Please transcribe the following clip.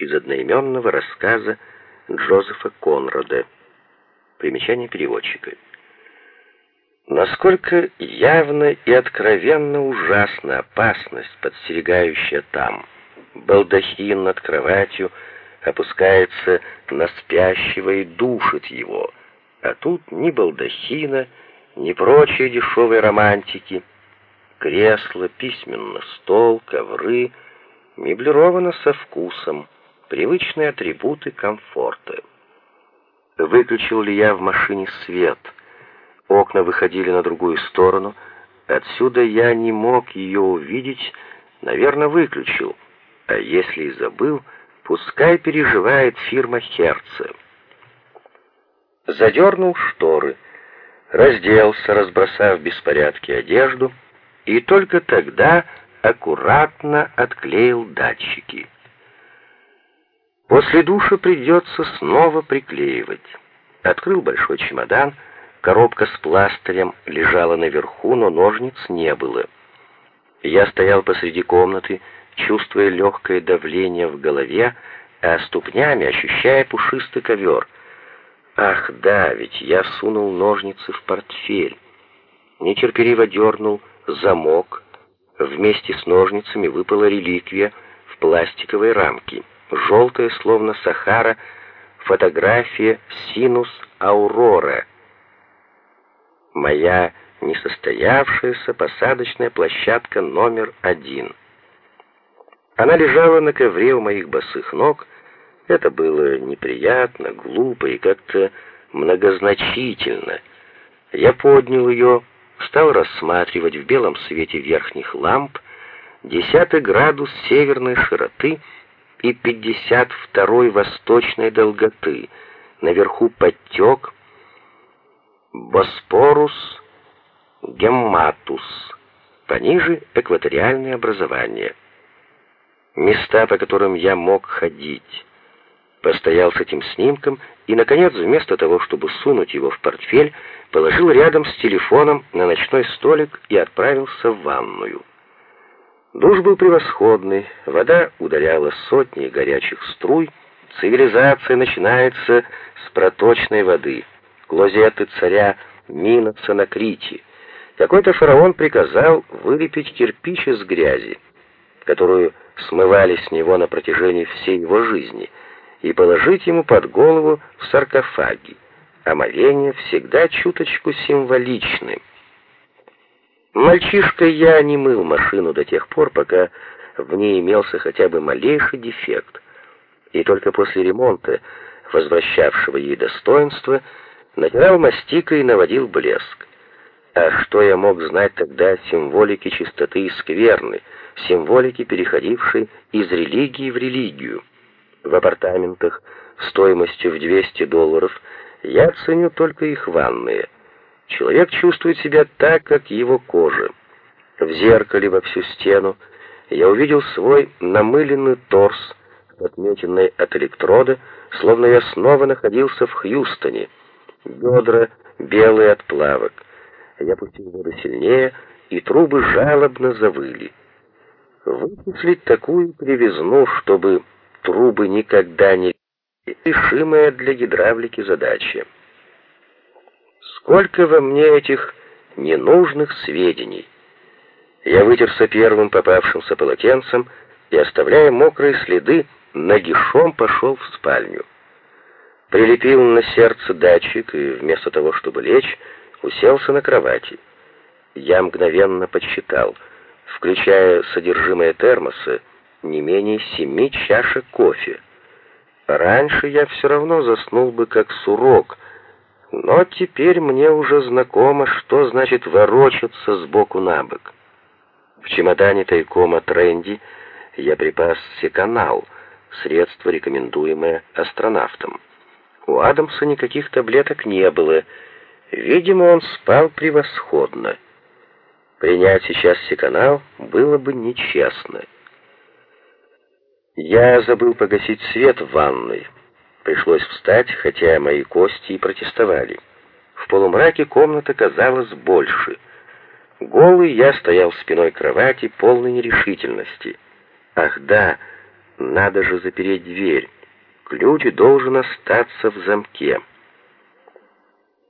из одноименного рассказа Джозефа Конрада. Примечание переводчика. Насколько явно и откровенно ужасна опасность, подстерегающая там. Балдахин над кроватью опускается на спящего и душит его, а тут ни балдахина, ни прочие дешевые романтики. Кресло, письменный стол, ковры меблировано со вкусом, привычные атрибуты комфорта. Выключил ли я в машине свет? Окна выходили на другую сторону. Отсюда я не мог ее увидеть, наверное, выключил. А если и забыл, пускай переживает фирма Херце. Задернул шторы, разделся, разбросав в беспорядке одежду, и только тогда аккуратно отклеил датчики. После душа придется снова приклеивать. Открыл большой чемодан, коробка с пластырем лежала наверху, но ножниц не было. Я стоял посреди комнаты, чувствуя легкое давление в голове, а ступнями ощущая пушистый ковер. Ах, да, ведь я сунул ножницы в портфель. Нетерпеливо дернул замок. Вместе с ножницами выпала реликвия в пластиковой рамке желтая, словно Сахара, фотография Синус Аурора. Моя несостоявшаяся посадочная площадка номер один. Она лежала на ковре у моих босых ног. Это было неприятно, глупо и как-то многозначительно. Я поднял ее, стал рассматривать в белом свете верхних ламп десятый градус северной широты — и 52 восточной долготы. Наверху подтек Боспорус гемматус, пониже экваториальное образование. Места, по которым я мог ходить. Постоял с этим снимком и, наконец, вместо того, чтобы сунуть его в портфель, положил рядом с телефоном на ночной столик и отправился в ванную. Душ был превосходный, вода ударяла сотни горячих струй, цивилизация начинается с проточной воды, клозеты царя Миноса на Крите. Какой-то фараон приказал вылепить кирпич из грязи, которую смывали с него на протяжении всей его жизни, и положить ему под голову в саркофаге. Омовение всегда чуточку символичным. Мальчишкой я не мыл машину до тех пор, пока в ней имелся хотя бы малейший дефект. И только после ремонта, возвращавшего ей достоинство, натирал мастикой и наводил блеск. А что я мог знать тогда о символике чистоты и скверны, символике, переходившей из религии в религию? В апартаментах стоимостью в 200 долларов я ценю только их ванные — Человек чувствует себя так, как его кожа. В зеркале во всю стену я увидел свой намыленный торс, отмеченный от электрода, словно я снова находился в Хьюстоне. Бедра белые от плавок. Я пустил воду сильнее, и трубы жалобно завыли. Вычислить такую привязну, чтобы трубы никогда не решимая для гидравлики задача. Сколько во мне этих ненужных сведений. Я вытерся первым попавшимся полотенцем и, оставляя мокрые следы, нагишом пошел в спальню. Прилепил на сердце датчик и вместо того, чтобы лечь, уселся на кровати. Я мгновенно подсчитал, включая содержимое термоса, не менее семи чашек кофе. Раньше я все равно заснул бы как сурок, но теперь мне уже знакомо, что значит ворочаться с боку на бок. В чемодане тайком от Рэнди я припас секанал, средство, рекомендуемое астронавтам. У Адамса никаких таблеток не было. Видимо, он спал превосходно. Принять сейчас секанал было бы нечестно. Я забыл погасить свет в ванной. Пришлось встать, хотя мои кости и протестовали. В полумраке комната казалась больше. Голый я стоял спиной к кровати, полной нерешительности. Ах да, Надо же запереть дверь. Ключ должен остаться в замке.